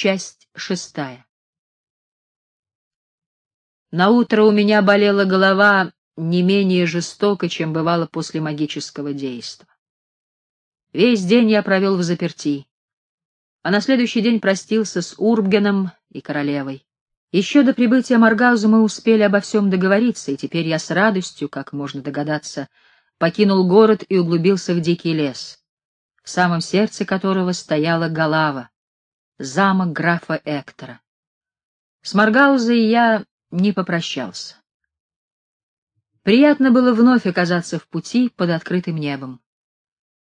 Часть шестая. На утро у меня болела голова не менее жестоко, чем бывало после магического действа. Весь день я провел в заперти, а на следующий день простился с Урбгеном и королевой. Еще до прибытия Маргауза мы успели обо всем договориться, и теперь я с радостью, как можно догадаться, покинул город и углубился в дикий лес, в самом сердце которого стояла Галава, замок графа Эктора. С Маргаузой я не попрощался. Приятно было вновь оказаться в пути под открытым небом.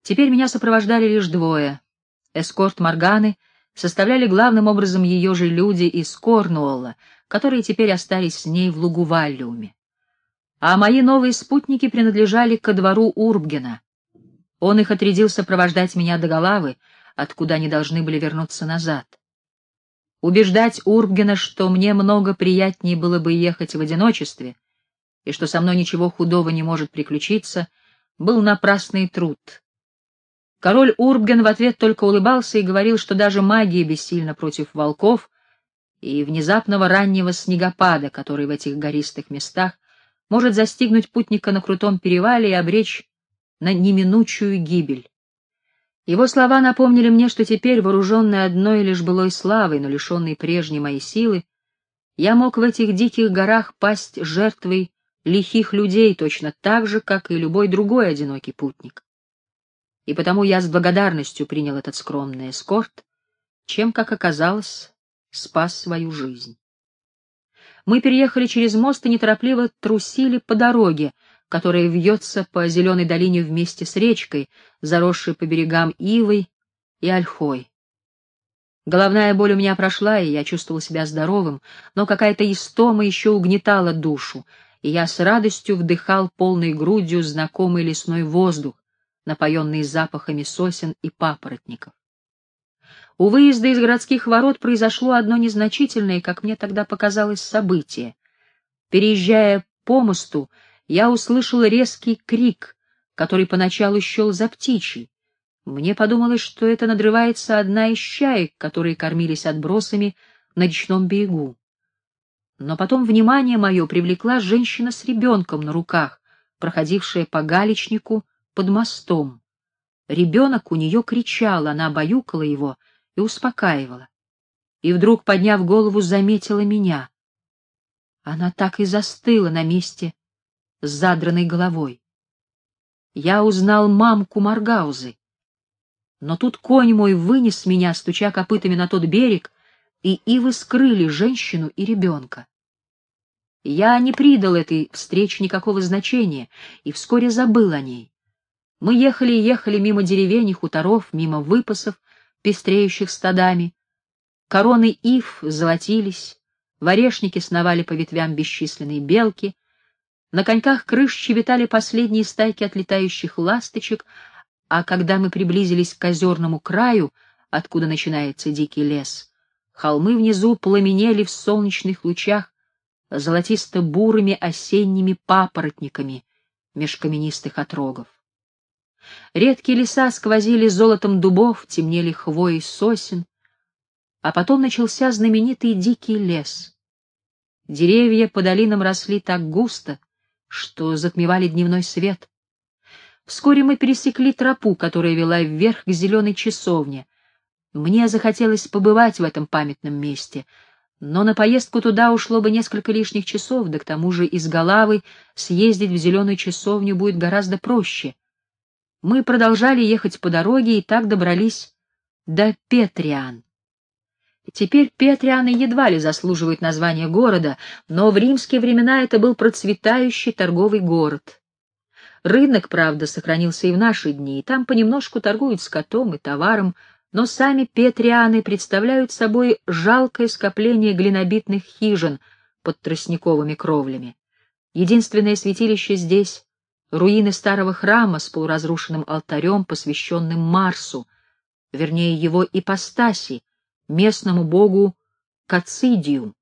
Теперь меня сопровождали лишь двое. Эскорт Морганы составляли главным образом ее же люди из Корнуолла, которые теперь остались с ней в лугу Валлиуме. А мои новые спутники принадлежали ко двору Урбгена. Он их отрядил сопровождать меня до Галавы, откуда они должны были вернуться назад. Убеждать Урбгена, что мне много приятнее было бы ехать в одиночестве, и что со мной ничего худого не может приключиться, был напрасный труд. Король Урбген в ответ только улыбался и говорил, что даже магия бессильна против волков и внезапного раннего снегопада, который в этих гористых местах может застигнуть путника на крутом перевале и обречь на неминучую гибель. Его слова напомнили мне, что теперь, вооруженный одной лишь былой славой, но лишенный прежней моей силы, я мог в этих диких горах пасть жертвой лихих людей точно так же, как и любой другой одинокий путник. И потому я с благодарностью принял этот скромный эскорт, чем, как оказалось, спас свою жизнь. Мы переехали через мост и неторопливо трусили по дороге, которая вьется по зеленой долине вместе с речкой, заросшей по берегам ивой и ольхой. Головная боль у меня прошла, и я чувствовал себя здоровым, но какая-то истома еще угнетала душу, и я с радостью вдыхал полной грудью знакомый лесной воздух, напоенный запахами сосен и папоротников. У выезда из городских ворот произошло одно незначительное, как мне тогда показалось, событие. Переезжая по мосту, я услышал резкий крик, который поначалу счел за птичий. Мне подумалось, что это надрывается одна из чаек, которые кормились отбросами на речном берегу. Но потом внимание мое привлекла женщина с ребенком на руках, проходившая по галечнику под мостом. Ребенок у нее кричал, она баюкала его и успокаивала. И вдруг, подняв голову, заметила меня. Она так и застыла на месте, с задранной головой. Я узнал мамку Маргаузы. Но тут конь мой вынес меня, стуча копытами на тот берег, и ивы скрыли женщину и ребенка. Я не придал этой встрече никакого значения и вскоре забыл о ней. Мы ехали и ехали мимо деревень и хуторов, мимо выпасов, пестреющих стадами. Короны ив золотились, в орешнике сновали по ветвям бесчисленные белки, на коньках крыш щебетали последние стайки отлетающих ласточек, а когда мы приблизились к озерному краю, откуда начинается дикий лес, холмы внизу пламенели в солнечных лучах золотисто-бурыми осенними папоротниками меж каменистых отрогов. Редкие леса сквозили золотом дубов, темнели хвои сосен, а потом начался знаменитый дикий лес. Деревья по долинам росли так густо, что затмевали дневной свет. Вскоре мы пересекли тропу, которая вела вверх к зеленой часовне. Мне захотелось побывать в этом памятном месте, но на поездку туда ушло бы несколько лишних часов, да к тому же из Галавы съездить в зеленую часовню будет гораздо проще. Мы продолжали ехать по дороге и так добрались до Петриан. Теперь Петрианы едва ли заслуживают названия города, но в римские времена это был процветающий торговый город. Рынок, правда, сохранился и в наши дни, и там понемножку торгуют скотом и товаром, но сами Петрианы представляют собой жалкое скопление глинобитных хижин под тростниковыми кровлями. Единственное святилище здесь — руины старого храма с полуразрушенным алтарем, посвященным Марсу, вернее, его ипостаси, местному богу Кацидию.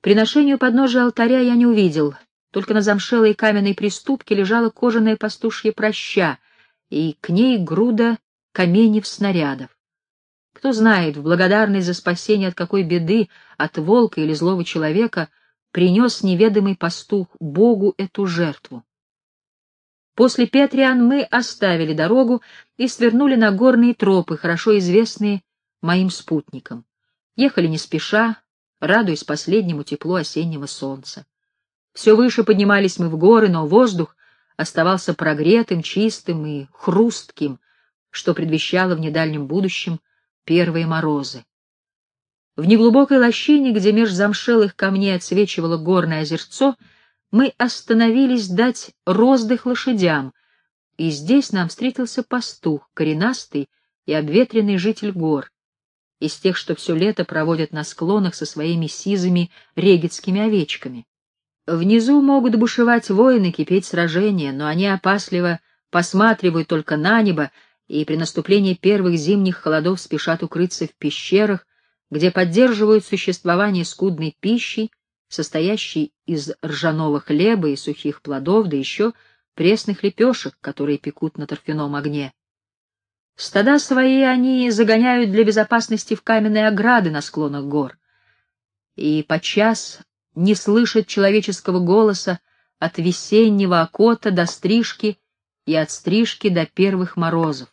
Приношению подножия алтаря я не увидел, только на замшелой каменной приступке лежала кожаная пастушья проща, и к ней груда каменьев снарядов. Кто знает, в благодарность за спасение от какой беды, от волка или злого человека, принес неведомый пастух Богу эту жертву. После Петриан мы оставили дорогу и свернули на горные тропы, хорошо известные моим спутникам. Ехали не спеша, радуясь последнему теплу осеннего солнца. Все выше поднимались мы в горы, но воздух оставался прогретым, чистым и хрустким, что предвещало в недальнем будущем первые морозы. В неглубокой лощине, где меж замшелых камней отсвечивало горное озерцо, мы остановились дать роздых лошадям, и здесь нам встретился пастух, коренастый и обветренный житель гор, из тех, что все лето проводят на склонах со своими сизыми регетскими овечками. Внизу могут бушевать воины, кипеть сражения, но они опасливо посматривают только на небо и при наступлении первых зимних холодов спешат укрыться в пещерах, где поддерживают существование скудной пищей, состоящей из ржаного хлеба и сухих плодов, да еще пресных лепешек, которые пекут на торфяном огне. Стада свои они загоняют для безопасности в каменные ограды на склонах гор, и подчас не слышат человеческого голоса от весеннего окота до стрижки и от стрижки до первых морозов.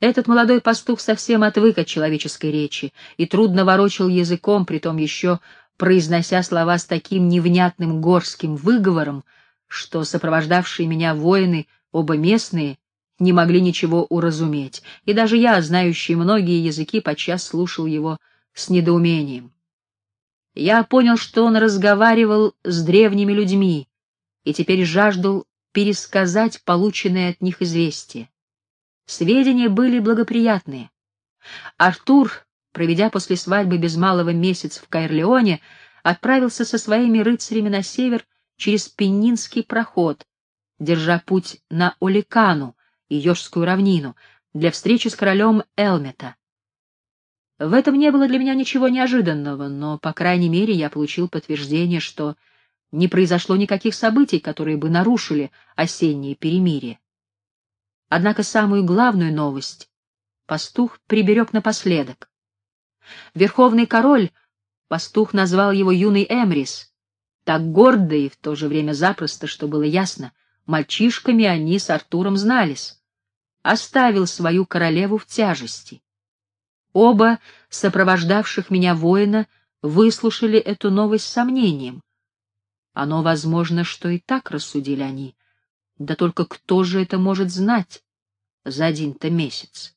Этот молодой пастух совсем отвык от человеческой речи и трудно ворочал языком, притом еще произнося слова с таким невнятным горским выговором, что сопровождавшие меня воины, оба местные, не могли ничего уразуметь, и даже я, знающий многие языки, подчас слушал его с недоумением. Я понял, что он разговаривал с древними людьми и теперь жаждал пересказать полученное от них известие. Сведения были благоприятные. Артур, проведя после свадьбы без малого месяц в Кайрлеоне, отправился со своими рыцарями на север через Пеннинский проход, держа путь на Оликану и Йожскую равнину, для встречи с королем Элмета. В этом не было для меня ничего неожиданного, но, по крайней мере, я получил подтверждение, что не произошло никаких событий, которые бы нарушили осеннее перемирие. Однако самую главную новость пастух приберег напоследок. Верховный король, пастух назвал его юный Эмрис, так гордо и в то же время запросто, что было ясно, мальчишками они с Артуром знались, оставил свою королеву в тяжести. Оба сопровождавших меня воина выслушали эту новость с сомнением. Оно возможно, что и так рассудили они, да только кто же это может знать за один-то месяц?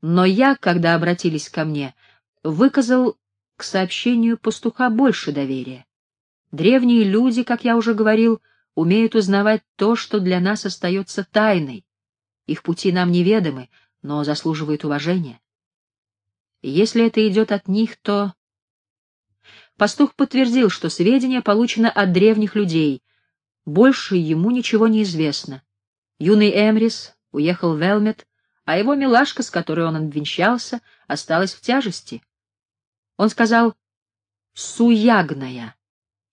Но я, когда обратились ко мне, выказал к сообщению пастуха больше доверия. Древние люди, как я уже говорил, умеют узнавать то, что для нас остается тайной. Их пути нам неведомы, но заслуживают уважения. Если это идет от них, то... Пастух подтвердил, что сведения получены от древних людей, больше ему ничего не известно. Юный Эмрис уехал в Элмет, а его милашка, с которой он обвенчался, осталась в тяжести. Он сказал «суягная»,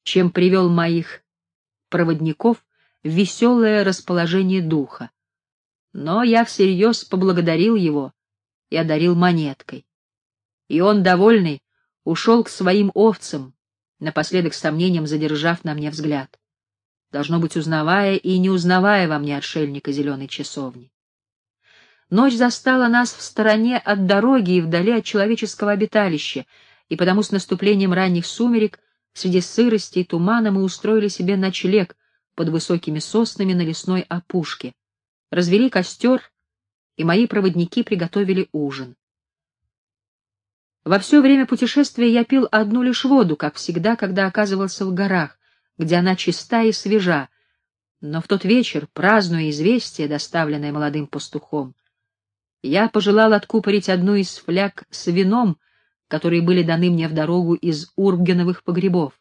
чем привел моих проводников веселое расположение духа. Но я всерьез поблагодарил его и одарил монеткой. И он, довольный, ушел к своим овцам, напоследок с сомнением задержав на мне взгляд должно быть, узнавая и не узнавая во мне отшельника зеленой часовни. Ночь застала нас в стороне от дороги и вдали от человеческого обиталища, и потому с наступлением ранних сумерек среди сырости и тумана мы устроили себе ночлег под высокими соснами на лесной опушке, развели костер, и мои проводники приготовили ужин. Во все время путешествия я пил одну лишь воду, как всегда, когда оказывался в горах, где она чиста и свежа, но в тот вечер, празднуя известие, доставленное молодым пастухом, я пожелал откупорить одну из фляг с вином, которые были даны мне в дорогу из Урбгеновых погребов.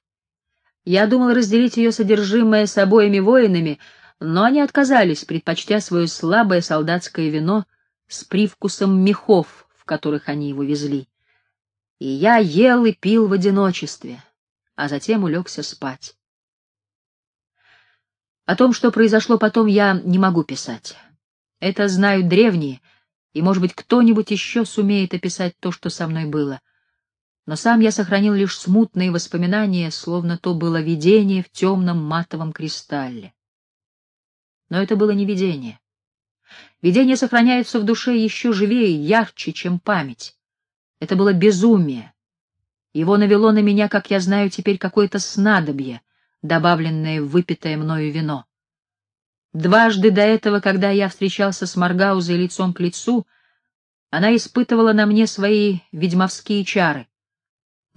Я думал разделить ее содержимое с обоими воинами, но они отказались, предпочтя свое слабое солдатское вино с привкусом мехов, в которых они его везли. И я ел и пил в одиночестве, а затем улегся спать. О том, что произошло потом, я не могу писать. Это знают древние, и, может быть, кто-нибудь еще сумеет описать то, что со мной было. Но сам я сохранил лишь смутные воспоминания, словно то было видение в темном матовом кристалле. Но это было не видение. Видение сохраняется в душе еще живее и ярче, чем память. Это было безумие. Его навело на меня, как я знаю теперь, какое-то снадобье, добавленное в выпитое мною вино. Дважды до этого, когда я встречался с Маргаузой лицом к лицу, она испытывала на мне свои ведьмовские чары.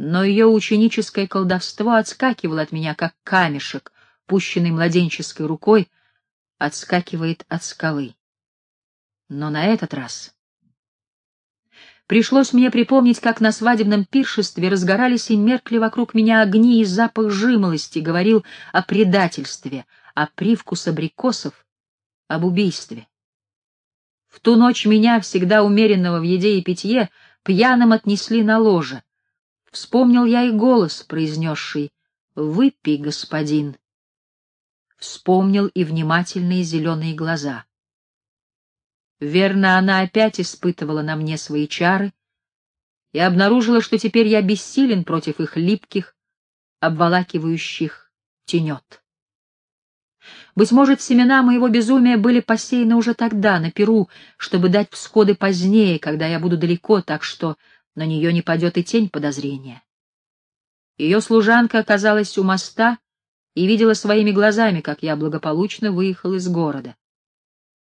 Но ее ученическое колдовство отскакивало от меня, как камешек, пущенный младенческой рукой, отскакивает от скалы. Но на этот раз... Пришлось мне припомнить, как на свадебном пиршестве разгорались и меркли вокруг меня огни и запах жимолости говорил о предательстве — а привкус абрикосов — об убийстве. В ту ночь меня, всегда умеренного в еде и питье, пьяным отнесли на ложе. Вспомнил я и голос, произнесший «Выпей, господин». Вспомнил и внимательные зеленые глаза. Верно, она опять испытывала на мне свои чары и обнаружила, что теперь я бессилен против их липких, обволакивающих тенет. Быть может, семена моего безумия были посеяны уже тогда, на Перу, чтобы дать всходы позднее, когда я буду далеко, так что на нее не падет и тень подозрения. Ее служанка оказалась у моста и видела своими глазами, как я благополучно выехал из города.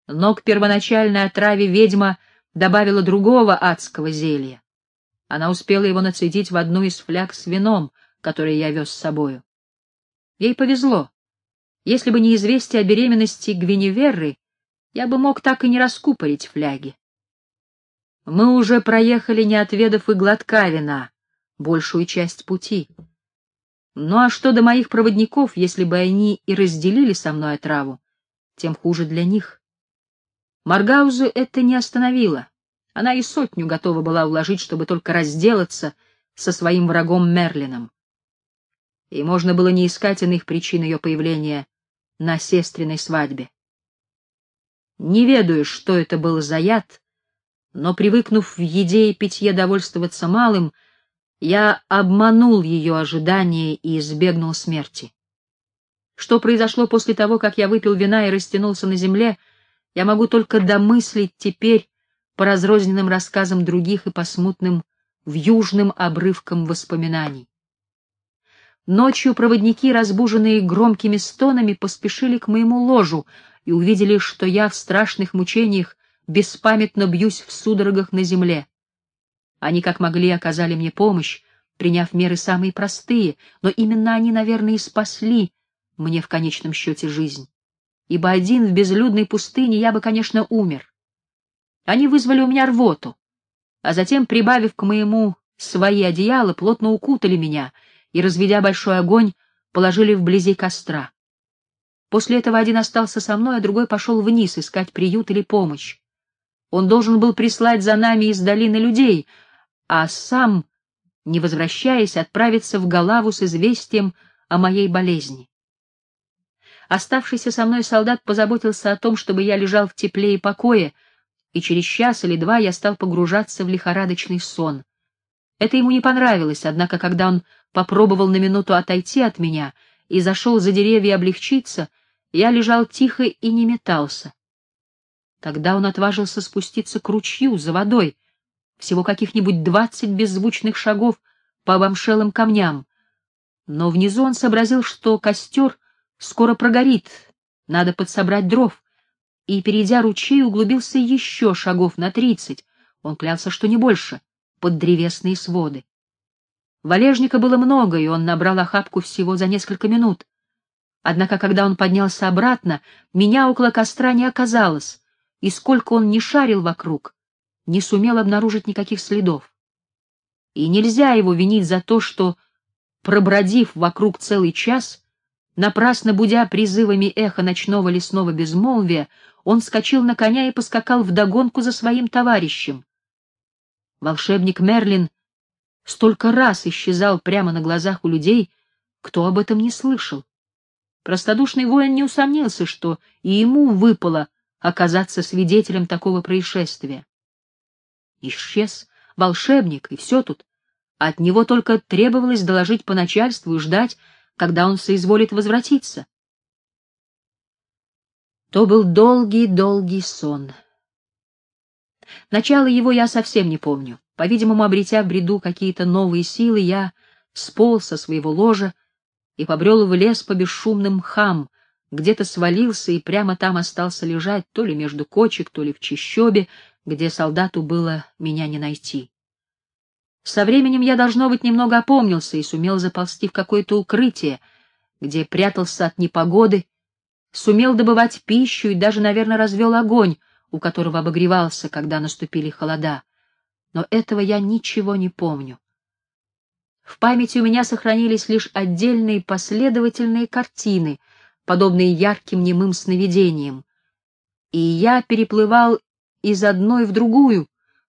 Но к первоначальной отраве ведьма добавила другого адского зелья. Она успела его нацедить в одну из фляг с вином, который я вез с собою. Ей повезло. Если бы не известие о беременности Гвиневерры, я бы мог так и не раскупорить фляги. Мы уже проехали, не отведав и глотка вина, большую часть пути. Ну а что до моих проводников, если бы они и разделили со мной отраву, тем хуже для них. Маргаузу это не остановило. Она и сотню готова была вложить, чтобы только разделаться со своим врагом Мерлином. И можно было не искать иных причин ее появления на сестренной свадьбе. Не ведаю, что это был за яд, но, привыкнув в еде и питье довольствоваться малым, я обманул ее ожидания и избегнул смерти. Что произошло после того, как я выпил вина и растянулся на земле, я могу только домыслить теперь по разрозненным рассказам других и по смутным, вьюжным обрывкам воспоминаний. Ночью проводники, разбуженные громкими стонами, поспешили к моему ложу и увидели, что я в страшных мучениях беспамятно бьюсь в судорогах на земле. Они, как могли, оказали мне помощь, приняв меры самые простые, но именно они, наверное, и спасли мне в конечном счете жизнь. Ибо один в безлюдной пустыне я бы, конечно, умер. Они вызвали у меня рвоту, а затем, прибавив к моему свои одеяла, плотно укутали меня — и, разведя большой огонь, положили вблизи костра. После этого один остался со мной, а другой пошел вниз искать приют или помощь. Он должен был прислать за нами из долины людей, а сам, не возвращаясь, отправиться в Галаву с известием о моей болезни. Оставшийся со мной солдат позаботился о том, чтобы я лежал в тепле и покое, и через час или два я стал погружаться в лихорадочный сон. Это ему не понравилось, однако, когда он попробовал на минуту отойти от меня и зашел за деревья облегчиться, я лежал тихо и не метался. Тогда он отважился спуститься к ручью за водой, всего каких-нибудь двадцать беззвучных шагов по обомшелым камням. Но внизу он сообразил, что костер скоро прогорит, надо подсобрать дров, и, перейдя ручей, углубился еще шагов на тридцать, он клялся, что не больше, под древесные своды. Валежника было много, и он набрал охапку всего за несколько минут. Однако, когда он поднялся обратно, меня около костра не оказалось, и сколько он ни шарил вокруг, не сумел обнаружить никаких следов. И нельзя его винить за то, что, пробродив вокруг целый час, напрасно будя призывами эхо ночного лесного безмолвия, он скочил на коня и поскакал вдогонку за своим товарищем. Волшебник Мерлин столько раз исчезал прямо на глазах у людей, кто об этом не слышал. Простодушный воин не усомнился, что и ему выпало оказаться свидетелем такого происшествия. исчез, волшебник, и все тут. От него только требовалось доложить по начальству и ждать, когда он соизволит возвратиться. То был долгий-долгий сон. Начало его я совсем не помню. По-видимому, обретя в бреду какие-то новые силы, я сполз со своего ложа и побрел в лес по бесшумным мхам, где-то свалился и прямо там остался лежать, то ли между кочек, то ли в чащобе, где солдату было меня не найти. Со временем я, должно быть, немного опомнился и сумел заползти в какое-то укрытие, где прятался от непогоды, сумел добывать пищу и даже, наверное, развел огонь, у которого обогревался, когда наступили холода. Но этого я ничего не помню. В памяти у меня сохранились лишь отдельные последовательные картины, подобные ярким немым сновидениям. И я переплывал из одной в другую,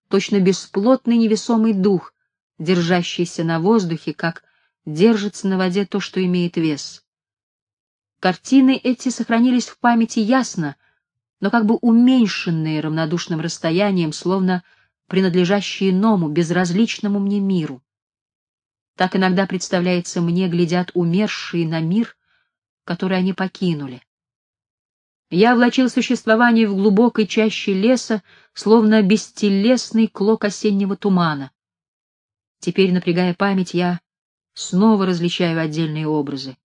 точно бесплотный невесомый дух, держащийся на воздухе, как держится на воде то, что имеет вес. Картины эти сохранились в памяти ясно, но как бы уменьшенные равнодушным расстоянием, словно принадлежащие иному, безразличному мне миру. Так иногда, представляется мне, глядят умершие на мир, который они покинули. Я влачил существование в глубокой чаще леса, словно бестелесный клок осеннего тумана. Теперь, напрягая память, я снова различаю отдельные образы.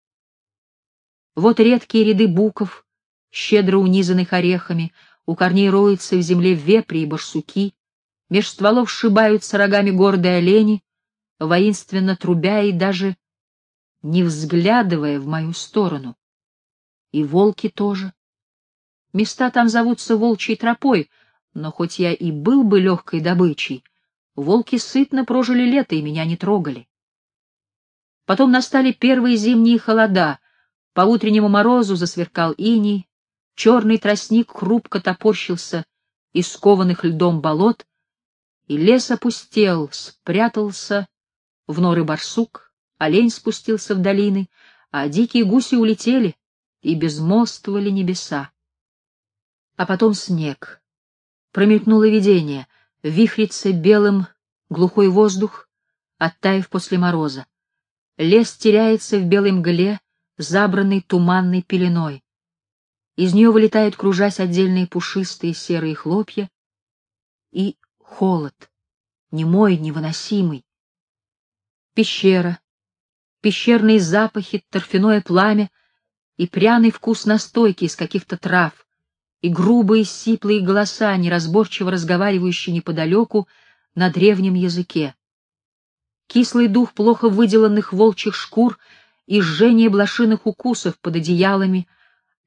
Вот редкие ряды буков, щедро унизанных орехами, у корней роются в земле вепри и барсуки, меж стволов сшибаются рогами гордые олени, воинственно трубя и даже не взглядывая в мою сторону. И волки тоже. Места там зовутся волчьей тропой, но хоть я и был бы легкой добычей, волки сытно прожили лето и меня не трогали. Потом настали первые зимние холода, по утреннему морозу засверкал иней, черный тростник хрупко топорщился из скованных льдом болот, и лес опустел, спрятался в норы барсук, олень спустился в долины, а дикие гуси улетели и безмолвствовали небеса а потом снег. Промелькнуло видение, вихрится белым глухой воздух, оттаив после мороза. Лес теряется в белой мгле, забранной туманной пеленой. Из нее вылетают, кружась, отдельные пушистые серые хлопья. И холод, немой, невыносимый. Пещера, пещерные запахи, торфяное пламя и пряный вкус настойки из каких-то трав, и грубые сиплые голоса, неразборчиво разговаривающие неподалеку на древнем языке. Кислый дух плохо выделанных волчьих шкур и жжение блошиных укусов под одеялами,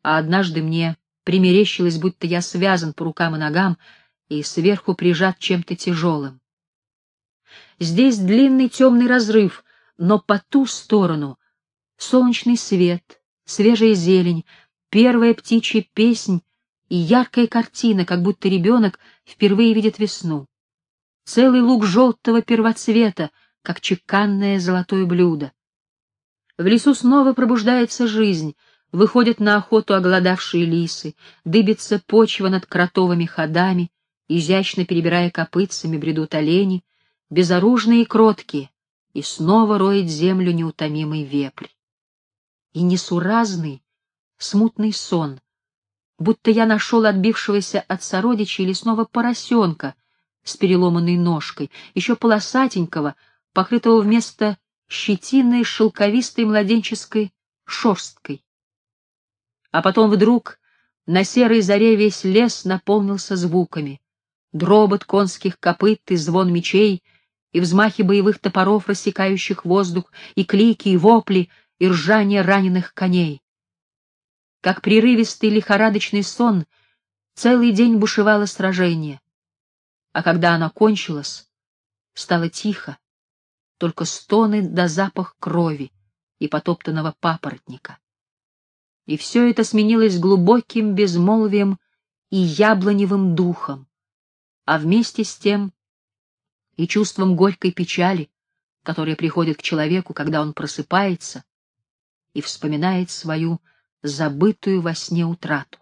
а однажды мне примерещилось, будто я связан по рукам и ногам и сверху прижат чем-то тяжелым. Здесь длинный темный разрыв, но по ту сторону солнечный свет, свежая зелень, первая птичья песнь и яркая картина, как будто ребенок впервые видит весну. Целый луг желтого первоцвета, как чеканное золотое блюдо. В лесу снова пробуждается жизнь, выходят на охоту оголодавшие лисы, дыбится почва над кротовыми ходами, изящно перебирая копытцами бредут олени, безоружные и кроткие, и снова роет землю неутомимый вепрь. И несуразный, смутный сон, будто я нашел отбившегося от сородичей лесного поросенка с переломанной ножкой, еще полосатенького, покрытого вместо щетиной шелковистой младенческой шерсткой. А потом вдруг на серой заре весь лес наполнился звуками. Дробот конских копыт и звон мечей, и взмахи боевых топоров, рассекающих воздух, и клики, и вопли, и ржание раненых коней. Как прерывистый лихорадочный сон, целый день бушевало сражение. А когда оно кончилось, стало тихо, только стоны да запах крови и потоптанного папоротника. И все это сменилось глубоким безмолвием и яблоневым духом, а вместе с тем и чувством горькой печали, которое приходит к человеку, когда он просыпается и вспоминает свою забытую во сне утрату.